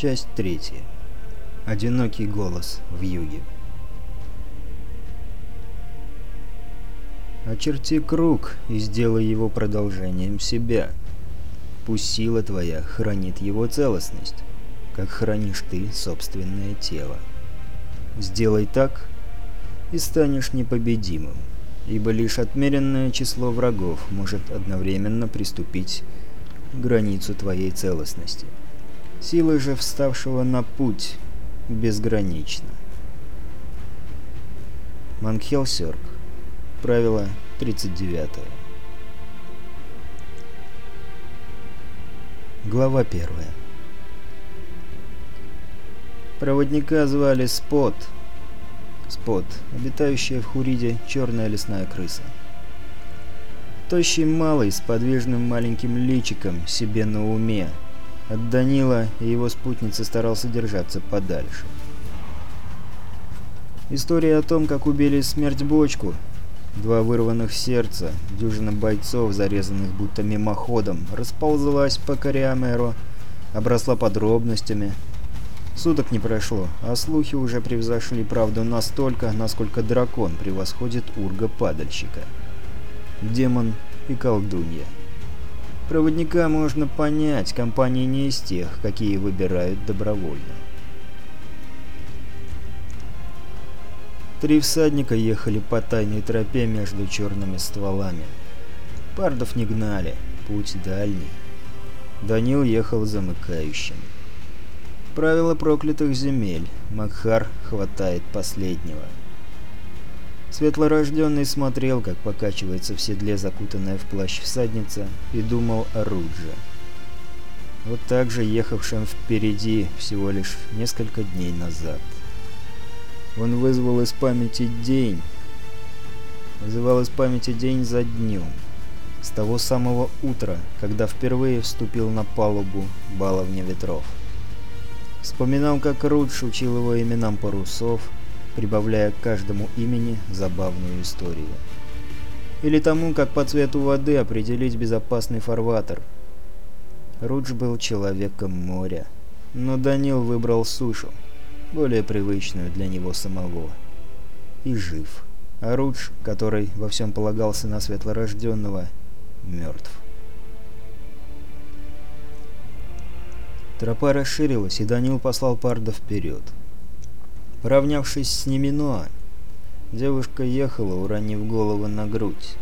Часть третья. Одинокий голос в юге. Очерти круг и сделай его продолжением себя. Пусть сила твоя хранит его целостность, как хранишь ты собственное тело. Сделай так, и станешь непобедимым, ибо лишь отмеренное число врагов может одновременно приступить к границу твоей целостности силы же вставшего на путь безгранично. Манхел Сёрк. Правило 39. Глава 1. Проводника звали Спот. Спот, обитающая в Хуриде черная лесная крыса. Тощий малый с подвижным маленьким личиком себе на уме – от Данила и его спутницы старался держаться подальше. История о том, как убили смерть бочку, два вырванных сердца, дюжина бойцов, зарезанных будто мимоходом, расползлась по Кориамеру, обросла подробностями. Суток не прошло, а слухи уже превзошли правду настолько, насколько дракон превосходит урга падальщика. Демон и колдунья. Проводника можно понять, компании не из тех, какие выбирают добровольно. Три всадника ехали по тайной тропе между черными стволами. Пардов не гнали, путь дальний. Данил ехал замыкающим. Правило проклятых земель. Макхар хватает последнего. Светлорожденный смотрел, как покачивается в седле закутанная в плащ всадница, и думал о Рудже. Вот так же ехавшим впереди всего лишь несколько дней назад. Он вызвал из памяти день. Вызывал из памяти день за днем. С того самого утра, когда впервые вступил на палубу баловня ветров. Вспоминал, как Рудж учил его именам парусов, прибавляя к каждому имени забавную историю. Или тому, как по цвету воды определить безопасный фарватер. Рудж был человеком моря, но Данил выбрал сушу, более привычную для него самого. И жив. А Рудж, который во всем полагался на светлорожденного, мертв. Тропа расширилась, и Данил послал Парда вперед. Поравнявшись с Немино, девушка ехала, уронив голову на грудь.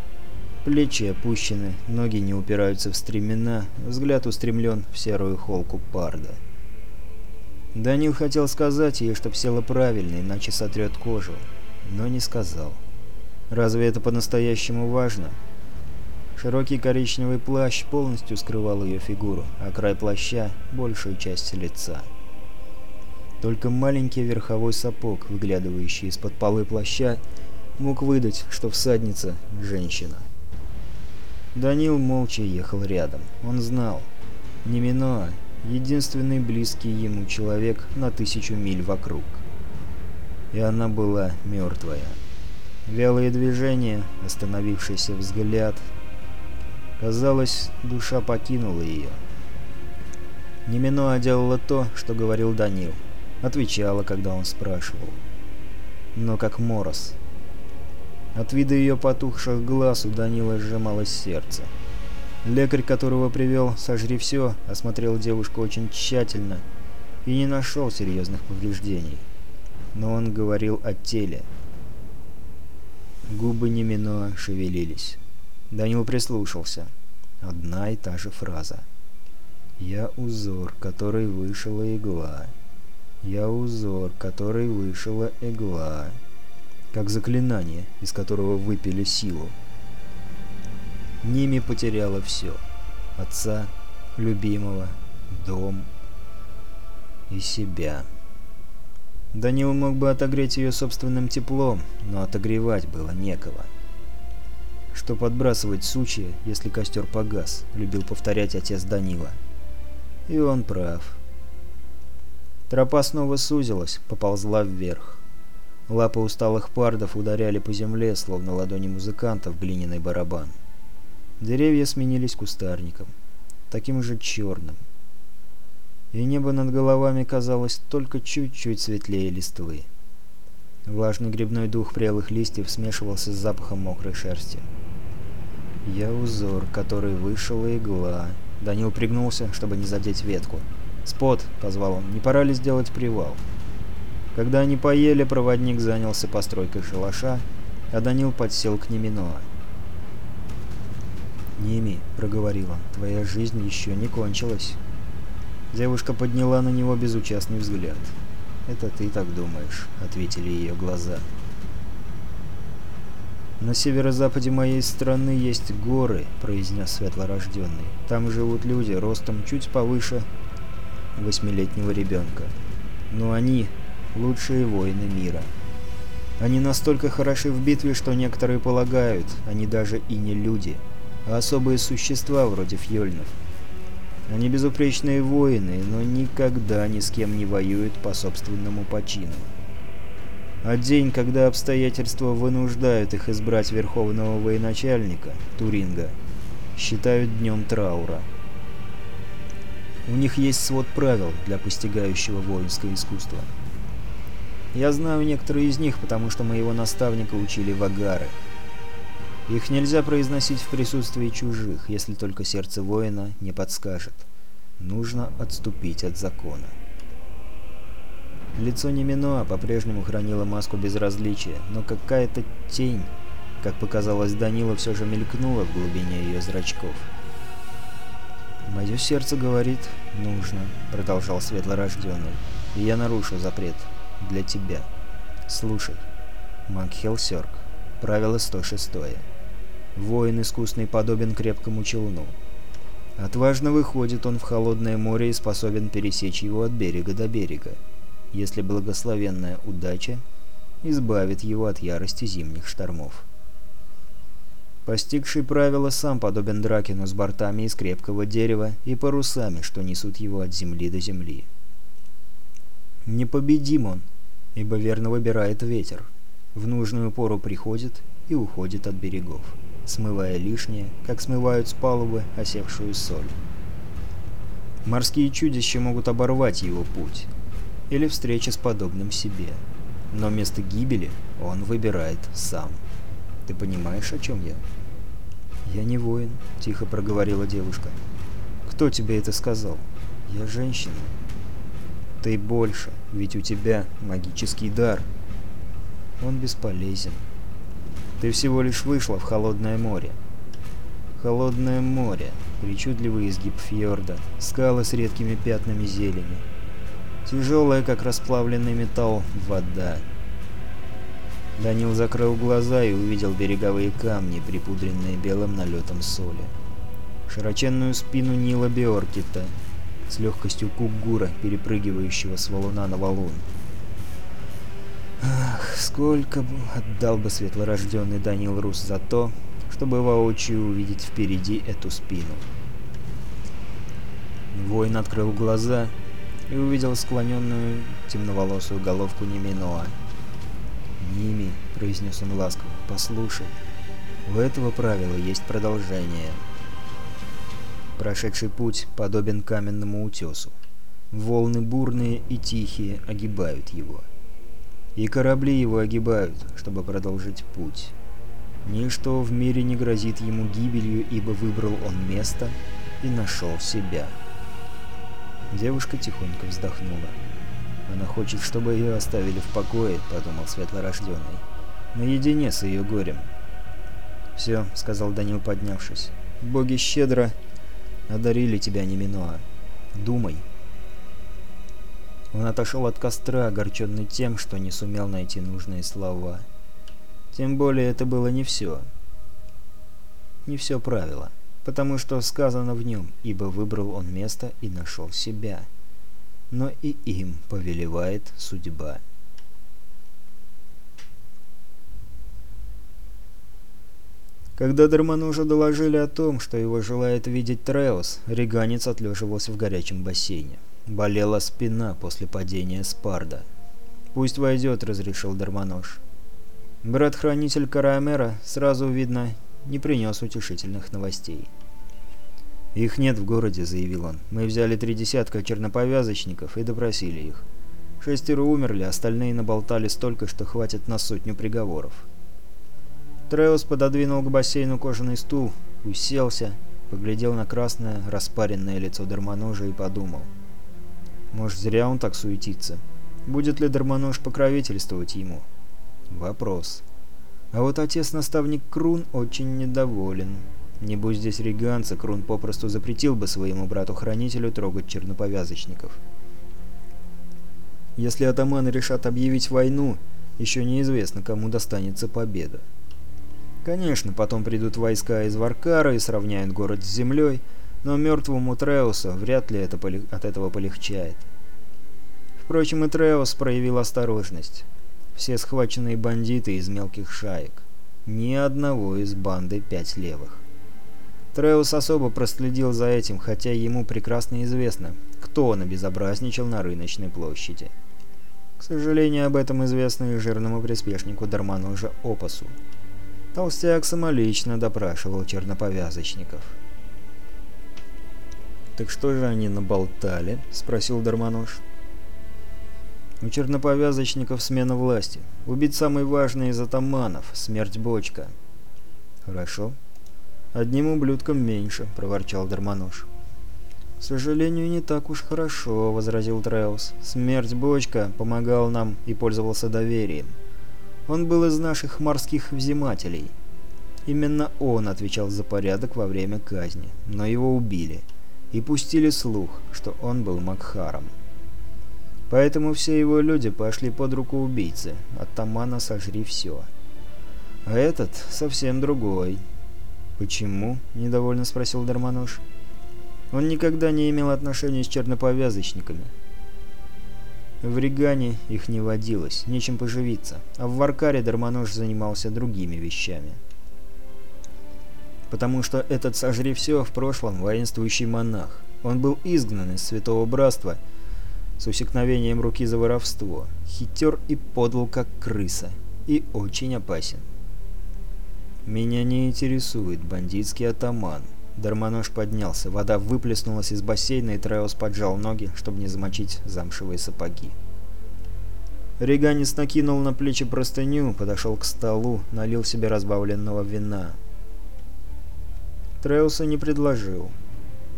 Плечи опущены, ноги не упираются в стремена, взгляд устремлен в серую холку парда. Данил хотел сказать ей, чтоб села правильно, иначе сотрет кожу, но не сказал. Разве это по-настоящему важно? Широкий коричневый плащ полностью скрывал ее фигуру, а край плаща — большую часть лица. Только маленький верховой сапог, выглядывающий из-под полы плаща, мог выдать, что всадница – женщина. Данил молча ехал рядом. Он знал. Неминоа – единственный близкий ему человек на тысячу миль вокруг. И она была мертвая. Вялые движения, остановившийся взгляд. Казалось, душа покинула ее. Неминоа делала то, что говорил Данил – отвечала, когда он спрашивал. Но как Мороз. От вида ее потухших глаз у Данила сжималось сердце. Лекарь, которого привел «Сожри все», осмотрел девушку очень тщательно и не нашел серьезных повреждений. Но он говорил о теле. Губы Немино шевелились. Данил прислушался. Одна и та же фраза. «Я узор, который вышла игла» я узор, который вышила игла, как заклинание, из которого выпили силу. Ними потеряла все. Отца, любимого, дом и себя. Данил мог бы отогреть ее собственным теплом, но отогревать было некого. «Что подбрасывать сучья, если костер погас?» — любил повторять отец Данила. И он прав. Тропа снова сузилась, поползла вверх. Лапы усталых пардов ударяли по земле, словно ладони музыканта в глиняный барабан. Деревья сменились кустарником, таким же черным. И небо над головами казалось только чуть-чуть светлее листвы. Влажный грибной дух прелых листьев смешивался с запахом мокрой шерсти. «Я узор, который вышла игла», — Данил пригнулся, чтобы не задеть ветку. «Спот», — позвал он, — «не пора ли сделать привал?» Когда они поели, проводник занялся постройкой шалаша, а Данил подсел к Неминоа. «Неми», — проговорила, — «твоя жизнь еще не кончилась». Девушка подняла на него безучастный взгляд. «Это ты так думаешь», — ответили ее глаза. «На северо-западе моей страны есть горы», — произнес светлорожденный. «Там живут люди ростом чуть повыше восьмилетнего ребенка. Но они лучшие воины мира. Они настолько хороши в битве, что некоторые полагают, они даже и не люди, а особые существа вроде фьёльнов. Они безупречные воины, но никогда ни с кем не воюют по собственному почину. А день, когда обстоятельства вынуждают их избрать верховного военачальника, Туринга, считают днем траура. У них есть свод правил для постигающего воинское искусство. Я знаю некоторые из них, потому что моего наставника учили вагары. Их нельзя произносить в присутствии чужих, если только сердце воина не подскажет. Нужно отступить от закона. Лицо Неминоа по-прежнему хранило маску безразличия, но какая-то тень, как показалось Данила, все же мелькнула в глубине ее зрачков. Мое сердце говорит «нужно», — продолжал светлорожденный. И «Я нарушу запрет. Для тебя. Слушай». Макхел Сёрк. Правило 106. Воин искусный подобен крепкому челну. Отважно выходит он в холодное море и способен пересечь его от берега до берега, если благословенная удача избавит его от ярости зимних штормов. Постигший правила сам подобен Дракину с бортами из крепкого дерева и парусами, что несут его от земли до земли. Непобедим он, ибо верно выбирает ветер. В нужную пору приходит и уходит от берегов, смывая лишнее, как смывают с палубы осевшую соль. Морские чудища могут оборвать его путь или встреча с подобным себе, но место гибели он выбирает сам. Ты понимаешь, о чем я?» «Я не воин», — тихо проговорила девушка. «Кто тебе это сказал?» «Я женщина». «Ты больше, ведь у тебя магический дар». «Он бесполезен». «Ты всего лишь вышла в холодное море». «Холодное море», причудливый изгиб фьорда, скалы с редкими пятнами зелени. Тяжелая, как расплавленный металл, вода. Данил закрыл глаза и увидел береговые камни, припудренные белым налетом соли. Широченную спину Нила Беоркита с легкостью кугура, перепрыгивающего с валуна на валун. Ах, сколько бы отдал бы светлорожденный Данил Рус за то, чтобы воочию увидеть впереди эту спину. Воин открыл глаза и увидел склоненную темноволосую головку Неминоа ними, — произнес он ласково, — «послушай, у этого правила есть продолжение». Прошедший путь подобен каменному утесу. Волны бурные и тихие огибают его. И корабли его огибают, чтобы продолжить путь. Ничто в мире не грозит ему гибелью, ибо выбрал он место и нашел себя. Девушка тихонько вздохнула. Она хочет, чтобы ее оставили в покое, подумал светлорожденный. Наедине с ее горем. «Все», — сказал Данил, поднявшись. «Боги щедро одарили тебя, Неминоа. Думай». Он отошел от костра, огорченный тем, что не сумел найти нужные слова. Тем более это было не все. Не все правило, потому что сказано в нем, ибо выбрал он место и нашел себя но и им повелевает судьба. Когда Дерману доложили о том, что его желает видеть Треос, Реганец отлеживался в горячем бассейне. Болела спина после падения Спарда. «Пусть войдет», — разрешил Дармонож. Брат-хранитель Карамера сразу, видно, не принес утешительных новостей. «Их нет в городе», — заявил он. «Мы взяли три десятка черноповязочников и допросили их. Шестеро умерли, остальные наболтали столько, что хватит на сотню приговоров». Треус пододвинул к бассейну кожаный стул, уселся, поглядел на красное, распаренное лицо Дармоножа и подумал. «Может, зря он так суетится. Будет ли Дармонож покровительствовать ему?» «Вопрос». А вот отец-наставник Крун очень недоволен. Небось, здесь регианца Крун попросту запретил бы своему брату-хранителю трогать черноповязочников. Если атаманы решат объявить войну, еще неизвестно, кому достанется победа. Конечно, потом придут войска из Варкара и сравняют город с землей, но мертвому Треусу вряд ли это полег... от этого полегчает. Впрочем, и Треус проявил осторожность. Все схваченные бандиты из мелких шаек. Ни одного из банды «Пять левых». Трейлс особо проследил за этим, хотя ему прекрасно известно, кто набезобразничал на рыночной площади. К сожалению, об этом известно и жирному приспешнику Дарману же Опасу. Толстяк самолично допрашивал черноповязочников. «Так что же они наболтали?» — спросил Дармонож. «У черноповязочников смена власти. Убить самый важный из атаманов — смерть Бочка». «Хорошо. Одним ублюдком меньше», — проворчал Дармонож. «К сожалению, не так уж хорошо», — возразил Треус. «Смерть Бочка помогал нам и пользовался доверием. Он был из наших морских взимателей. Именно он отвечал за порядок во время казни, но его убили. И пустили слух, что он был Макхаром. Поэтому все его люди пошли под руку убийцы, от Тамана сожри все. А этот совсем другой». «Почему?» – недовольно спросил Дармонож. Он никогда не имел отношения с черноповязочниками. В Регане их не водилось, нечем поживиться, а в Варкаре Дармонож занимался другими вещами. Потому что этот «сожри все» в прошлом воинствующий монах. Он был изгнан из Святого Братства с усекновением руки за воровство, хитер и подл, как крыса, и очень опасен. «Меня не интересует бандитский атаман». Дармонож поднялся, вода выплеснулась из бассейна, и Треос поджал ноги, чтобы не замочить замшевые сапоги. Риганец накинул на плечи простыню, подошел к столу, налил себе разбавленного вина. Треуса не предложил.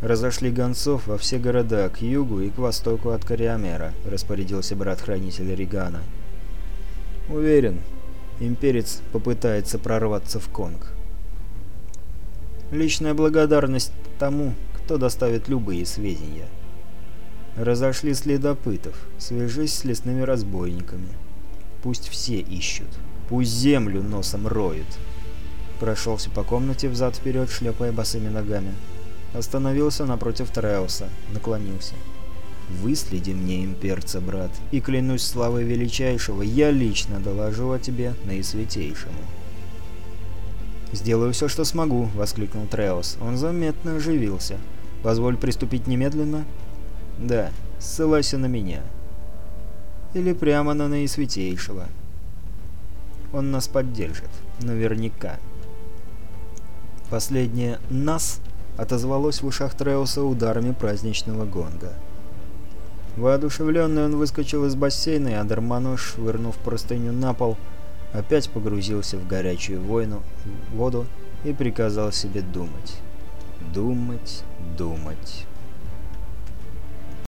«Разошли гонцов во все города, к югу и к востоку от Кориамера», — распорядился брат-хранитель Ригана. «Уверен, имперец попытается прорваться в Конг. Личная благодарность тому, кто доставит любые сведения. Разошли следопытов, свяжись с лесными разбойниками. Пусть все ищут, пусть землю носом роют. Прошелся по комнате взад-вперед, шлепая босыми ногами. Остановился напротив Треуса, наклонился. Выследи мне имперца, брат, и клянусь славой величайшего, я лично доложу о тебе наисвятейшему». «Сделаю все, что смогу», — воскликнул Треос. Он заметно оживился. «Позволь приступить немедленно?» «Да, ссылайся на меня». «Или прямо на наисвятейшего». «Он нас поддержит. Наверняка». Последнее «нас» отозвалось в ушах Треоса ударами праздничного гонга. Воодушевленный он выскочил из бассейна, и Адарманош, вырнув простыню на пол, опять погрузился в горячую войну, воду и приказал себе думать. Думать, думать.